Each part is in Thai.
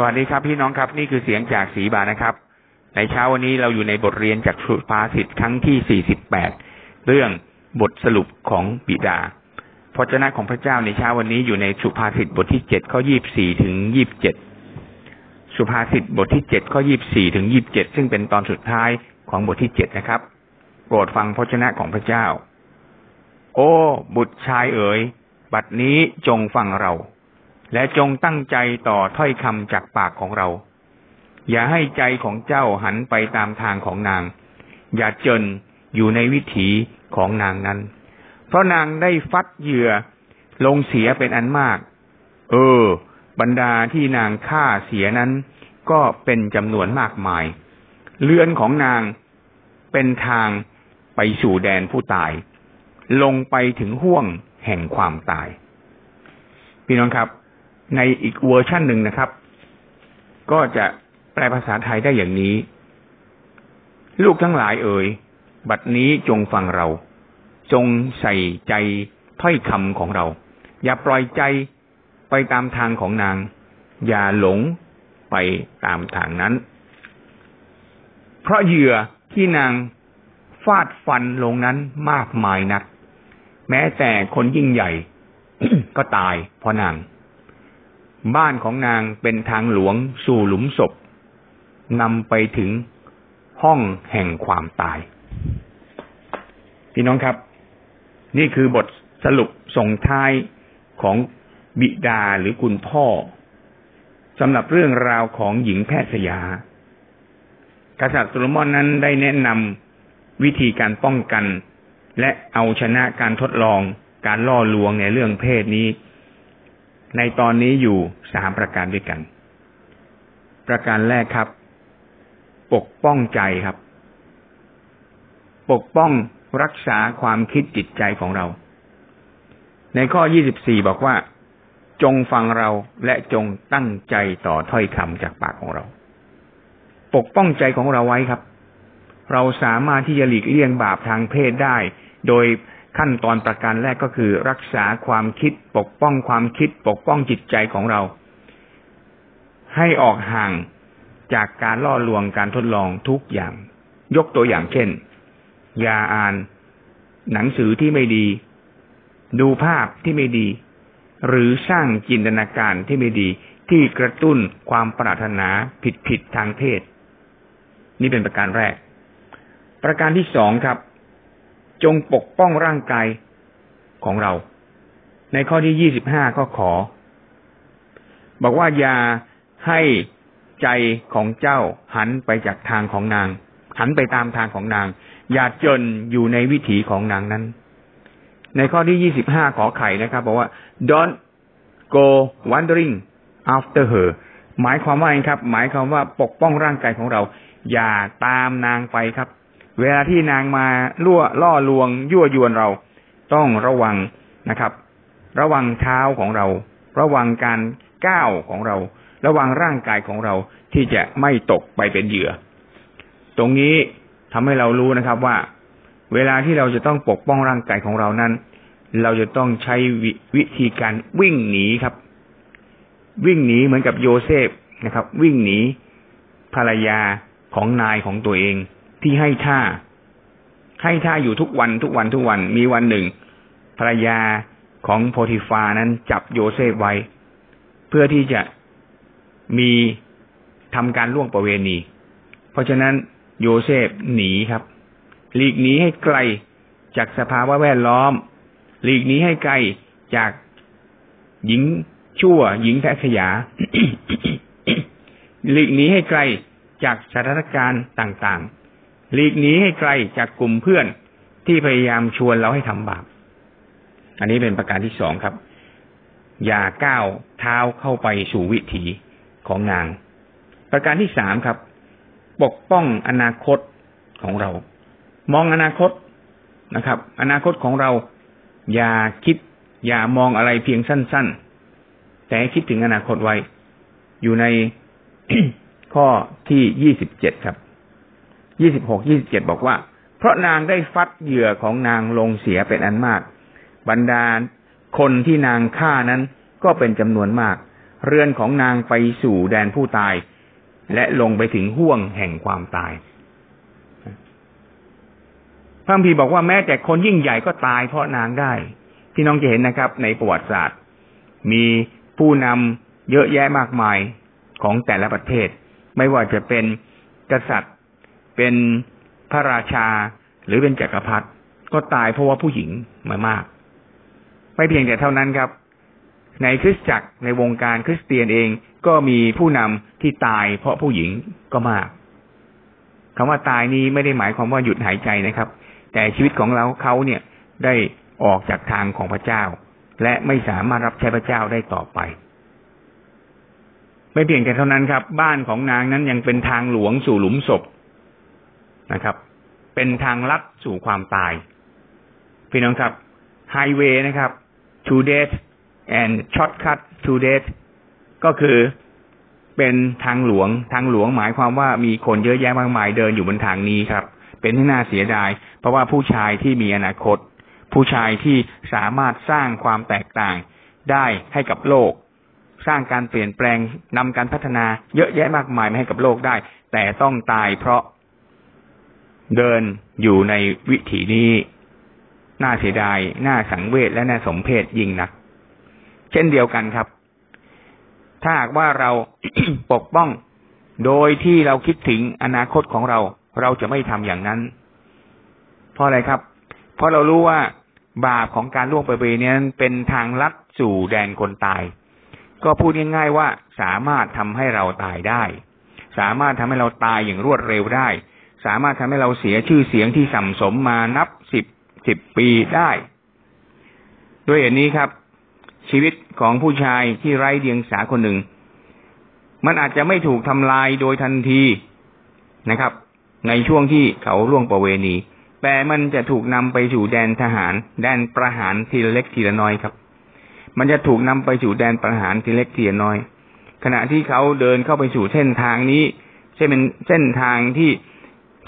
สวัสดีครับพี่น้องครับนี่คือเสียงจากสีบานะครับ ในเช้าวันนี้เราอยู่ในบทเรียนจากสุภาษิตครั้งที่ 48 เรื่องบทสรุปของบิดาพระเจ้าของพระเจ้าในเช้าวันนี้อยู่ในสุภาษิตบทที่ 7 ข้อ 24 ถึง 27 สุภาษิตบทที่ 7 ข้อ 24 ถึง 27 ซึ่งเป็นตอนสุดท้ายของบทที่ 7 นะครับ โปรดฟังพระเจ้าของพระเจ้า โอ้ บุตรชายเอ๋ยบัดนี้จงฟังเรา และจงตั้งใจต่อถ้อยคำจากปากของเรา อย่าให้ใจของเจ้าหันไปตามทางของนาง อย่าเจนอยู่ในวิถีของนางนั้น เพราะนางได้ฟัดเหยื่อลงเสียเป็นอันมาก เออ บรรดาที่นางฆ่าเสียนั้น ก็เป็นจำนวนมากมายเรือนของนางเป็นทางไปสู่แดนผู้ตาย ลงไปถึงห่วงแห่งความตาย พี่น้องครับ ในอีกเวอร์ชันหนึ่งนะครับ ก็จะแปลภาษาไทยได้อย่างนี้ ลูกทั้งหลายเอ่ยบัดนี้จงฟังเรา จงใส่ใจถ้อยคำของเรา อย่าปล่อยใจไปตามทางของนาง อย่าหลงไปตามทางนั้น เพราะเหยื่อที่นางฟาดฟันลงนั้นมากมายนัก แม้แต่คนยิ่งใหญ่ ก็ตายเพราะนาง บ้านของนางเป็นทางหลวงสู่หลุมศพนำไปถึงห้องแห่งความตาย พี่น้องครับ นี่คือบทสรุปส่งท้ายของบิดาหรือคุณพ่อสำหรับเรื่องราวของหญิงแพทย์สยา กษัตริย์โซโลมอนนั้นได้แนะนำวิธีการป้องกัน และเอาชนะการทดลองการล่อลวงในเรื่องเพศนี้ ในตอนนี้อยู่สามประการด้วยกัน ประการแรกครับ ปกป้องใจครับ ปกป้องรักษาความคิดจิตใจของเรา ในข้อ 24 บอกว่า จงฟังเราและจงตั้งใจต่อถ้อยคำจากปากของเรา ปกป้องใจของเราไว้ครับ เราสามารถที่จะหลีกเลี่ยงบาปทางเพศได้ โดย ขั้นตอนประการแรกก็คือ รักษาความคิดปกป้องความคิดปกป้องจิตใจของเรา ให้ออกห่างจากการล่อลวงการทดลองทุกอย่าง ยกตัวอย่างเช่น อย่าอ่าน หนังสือที่ไม่ดี ดูภาพที่ไม่ดี หรือสร้างจินตนาการที่ไม่ดีที่กระตุ้นความปรารถนาผิดผิดทางเพศ นี่เป็นประการแรก ประการที่สองครับ จงปกป้องร่างกายของเรา ในข้อที่ยี่สิบห้าก็ขอ บอกว่าอย่าให้ใจของเจ้าหันไปจากทางของนาง หันไปตามทางของนาง อย่าจนอยู่ในวิถีของนางนั้น ในข้อที่ยี่สิบห้าขอไข่นะครับบอกว่า don't go wandering after her หมายความว่าไงครับ หมายความว่าปกป้องร่างกายของเรา อย่าตามนางไปครับ เวลาที่นางมาล่วล่อลวง ยั่วยวนเราต้องระวังนะครับ ระวังเท้าของเรา ระวังการก้าวของเรา ระวังร่างกายของเราที่จะไม่ตกไปเป็นเหยื่อ ตรงนี้ทำให้เรารู้นะครับว่า เวลาที่เราจะต้องปกป้องร่างกายของเรานั้น เราจะต้องใช้ววิธีการวิ่งหนีครับ วิ่งหนีเหมือนกับโยเซฟนะครับ วิ่งหนีภรรยาของนายของตัวเอง ที่ให้ท่า ให้ท่าอยู่ทุกวันทุกวันทุกวัน มีวันหนึ่ง ภรรยาของโปทิฟาร์นั้นจับโยเซฟไว้ เพื่อที่จะมีทำการล่วงประเวณี เพราะฉะนั้นโยเซฟหนีครับ หลีกหนีให้ไกลจากสภาวะแวดล้อม หลีกหนีให้ไกลจากหญิงชั่ว หญิงแพศยา หลีกหนีให้ไกลจากสถานการณ์ต่างๆ หลีกหนีให้ไกลจากกลุ่มเพื่อนที่พยายามชวนเราให้ทำบาป อันนี้เป็นประการที่สองครับ อย่าก้าวเท้าเข้าไปสู่วิถีของนาง ประการที่สามครับ ปกป้องอนาคตของเรา มองอนาคตนะครับ อนาคตของเรา อย่าคิด อย่ามองอะไรเพียงสั้น ๆ แต่คิดถึงอนาคตไว้ อยู่ในข้อที่ยี่สิบเจ็ดครับ ยี่สิบหกยี่สิบเจ็ดบอกว่า เพราะนางได้ฟัดเหยื่อของนางลงเสียเป็นอันมาก บรรดาคนที่นางฆ่านั้นก็เป็นจำนวนมาก เรือนของนางไปสู่แดนผู้ตาย และลงไปถึงห่วงแห่งความตายพระพีบอกว่าแม้แต่คนยิ่งใหญ่ก็ตายเพราะนางได้ที่น้องจะเห็นนะครับ ในประวัติศาสตร์ มีผู้นำเยอะแยะมากมายของแต่ละประเทศ ไม่ว่าจะเป็นกษัตริย์ เป็นพระราชา หรือเป็นจักรพรรดิก็ตายเพราะว่าผู้หญิงมามาก ไม่เพียงแต่เท่านั้นครับ ในคริสตจักรในวงการคริสเตียนเองก็มีผู้นำที่ตายเพราะผู้หญิงก็มากคำว่าตายนี้ไม่ได้หมายความว่าหยุดหายใจนะครับ แต่ชีวิตของเราเขาเนี่ยได้ออกจากทางของพระเจ้า และไม่สามารถรับใช้พระเจ้าได้ต่อไป ไม่เพียงแต่เท่านั้นครับ บ้านของนางนั้นยังเป็นทางหลวงสู่หลุมศพ นะครับ เป็นทางลัดสู่ความตาย พี่น้องครับไฮเวย์นะครับ to death and shortcut to death ก็คือเป็นทางหลวง ทางหลวงหมายความว่ามีคนเยอะแยะมากมายเดินอยู่บนทางนี้ครับ เป็นที่น่าเสียดาย เพราะว่าผู้ชายที่มีอนาคต ผู้ชายที่สามารถสร้างความแตกต่างได้ให้กับโลก สร้างการเปลี่ยนแปลงนำการพัฒนาเยอะแยะมากมายมาให้กับโลกได้ แต่ต้องตายเพราะ เดินอยู่ในวิถีนี้น่าเสียดายน่าสังเวชและน่าสมเพชยิ่งนัก เช่นเดียวกันครับ ถ้าหากว่าเราปกป้องโดยที่เราคิดถึงอนาคตของเรา เราจะไม่ทำอย่างนั้น เพราะอะไรครับ เพราะเรารู้ว่าบาปของการล่วงประเวณีนั้นเป็นทางลัดสู่แดนคนตาย ก็พูดง่ายๆว่าสามารถทำให้เราตายได้ สามารถทำให้เราตายอย่างรวดเร็วได้ สามารถทำให้เราเสียชื่อเสียงที่สัมสมมานับสิบสิบปีได้ ด้วยเหตุนี้ครับ ชีวิตของผู้ชายที่ไร้เดียงสาคนหนึ่ง มันอาจจะไม่ถูกทำลายโดยทันทีนะครับ ในช่วงที่เขาล่วงประเวณี แต่มันจะถูกนำไปสู่แดนทหาร แดนประหารทีละเล็กทีละน้อยครับ มันจะถูกนำไปสู่แดนประหารทีเล็กทีละน้อย ขณะที่เขาเดินเข้าไปสู่เส้นทางนี้ ใช่เป็นเส้นทางที่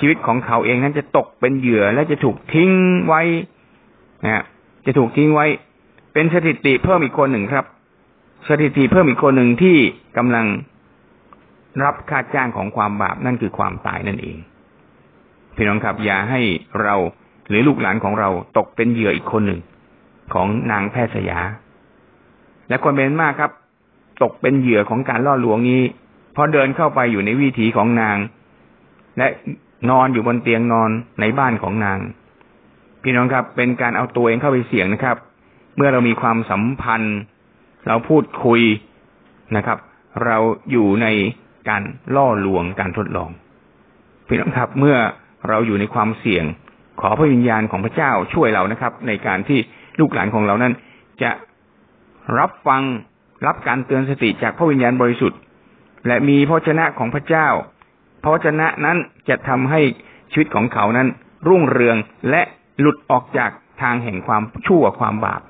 ชีวิตของเขาเองนั้นจะตกเป็นเหยื่อและจะถูกทิ้งไว้นะจะถูกทิ้งไว้ เป็นสถิติเพิ่มอีกคนหนึ่งครับ สถิติเพิ่มอีกคนหนึ่งที่กำลังรับค่าจ้างของความบาปนั่นคือความตายนั่นเองพี่น้องครับ อย่าให้เราหรือลูกหลานของเราตกเป็นเหยื่ออีกคนหนึ่งของนางแพทย์สยา และคนเป็นมากครับ ตกเป็นเหยื่อของการล่อลวงนี้พอเดินเข้าไปอยู่ในวิถีของนาง และ นอนอยู่บนเตียงนอนในบ้านของนาง พี่น้องครับ เป็นการเอาตัวเองเข้าไปเสี่ยงนะครับ เมื่อเรามีความสัมพันธ์ เราพูดคุยนะครับ เราอยู่ในการล่อลวงการทดลอง พี่น้องครับ เมื่อเราอยู่ในความเสี่ยง ขอพระวิญญาณของพระเจ้าช่วยเรานะครับ ในการที่ลูกหลานของเรานั้น จะรับฟังรับการเตือนสติจากพระวิญญาณบริสุทธิ์ และมีพระชนะของพระเจ้า พระวจนะนั้นจะทำให้ชีวิตของเขานั้น รุ่งเรืองและหลุดออกจากทางแห่งความชั่วความบาป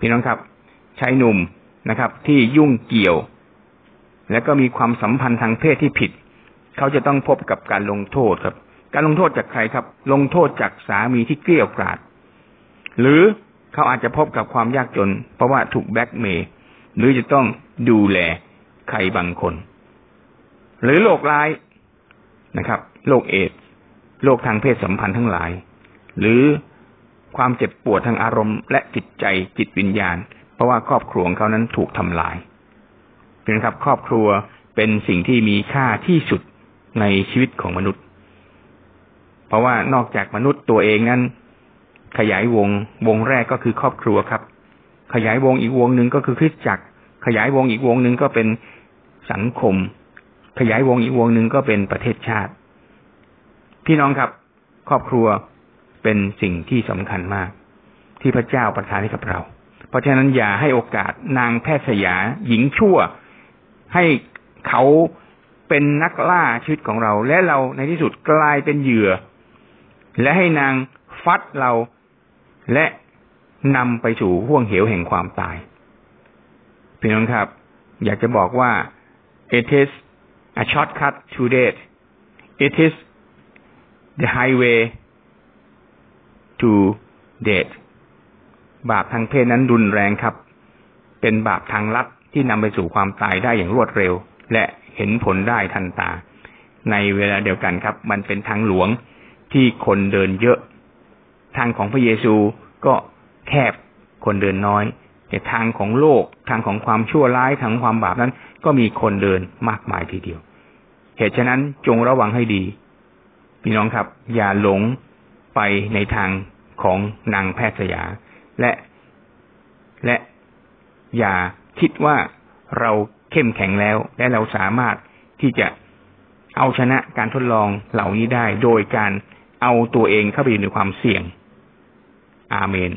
พี่น้องครับชายหนุ่มนะครับ ที่ยุ่งเกี่ยว และก็มีความสัมพันธ์ทางเพศที่ผิด เขาจะต้องพบกับการลงโทษครับ การลงโทษจากใครครับ ลงโทษจากสามีที่เกลี้ยกล่อมหรือเขาอาจจะพบกับความยากจน เพราะว่าถูกแบล็กเมย์หรือจะต้องดูแลใครบางคน หรือโรคร้าย นะครับโรคเอดโรคทางเพศสัมพันธ์ทั้งหลาย หรือความเจ็บปวดทางอารมณ์และจิตใจจิตวิญญาณ เพราะว่าครอบครัวของเขานั้นถูกทำลายเป็นครับ ครอบครัวเป็นสิ่งที่มีค่าที่สุดในชีวิตของมนุษย์ เพราะว่านอกจากมนุษย์ตัวเองนั้น ขยายวงวงแรกก็คือครอบครัวครับ ขยายวงอีกวงหนึ่งก็คือคริสตจักร ขยายวงอีกวงหนึ่งก็เป็นสังคม ขยายวงอีกวงหนึ่งก็เป็นประเทศชาติ พี่น้องครับ ครอบครัวเป็นสิ่งที่สำคัญมาก ที่พระเจ้าประทานให้กับเรา เพราะฉะนั้นอย่าให้โอกาสนางแพทย์สยาหญิงชั่ว ให้เขาเป็นนักล่าชีวิตของเรา และเราในที่สุดกลายเป็นเหยื่อ และให้นางฟัดเราและนำไปสู่ห่วงเหวแห่งความตาย พี่น้องครับ อยากจะบอกว่า it is a shortcut to death it is the highway to death บาปทางเพศนั้นรุนแรงครับ เป็นบาปทางลัดที่ที่นำไปสู่ความตายได้อย่างรวดเร็ว และเห็นผลได้ทันตา ในเวลาเดียวกันครับ มันเป็นทางหลวงที่คนเดินเยอะ ทางของพระเยซูก็แคบคนเดินน้อย แต่ทางของโลกทางของความชั่วร้ายทางความบาปนั้น ก็มีคนเดินมากมายทีเดียว เหตุฉะนั้นจงระวังให้ดี พี่น้องครับ อย่าหลงไปในทางของนางแพทย์สยา และและอย่าคิดว่าเราเข้มแข็งแล้ว และเราสามารถที่จะเอาชนะการทดลองเหล่านี้ได้ โดยการเอาตัวเองเข้าไปอยู่ในความเสี่ยง อาเมน